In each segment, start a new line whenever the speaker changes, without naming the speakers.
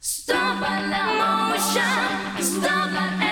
Stop an emotion, stop an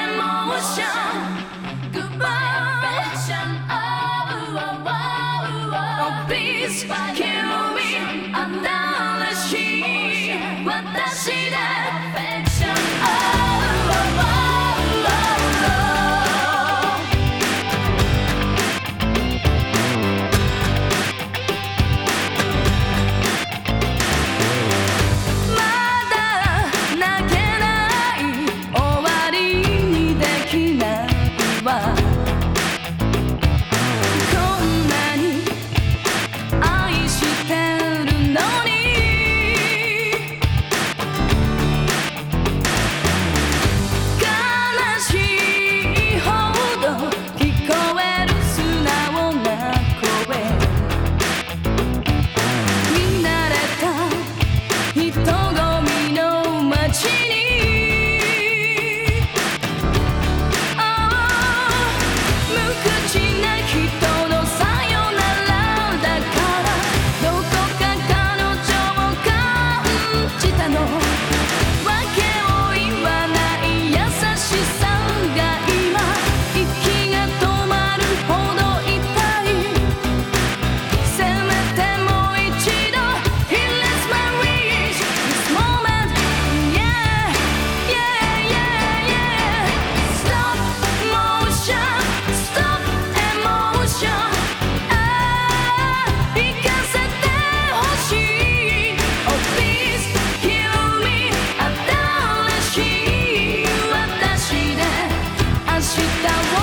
down.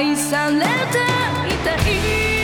愛されていたい。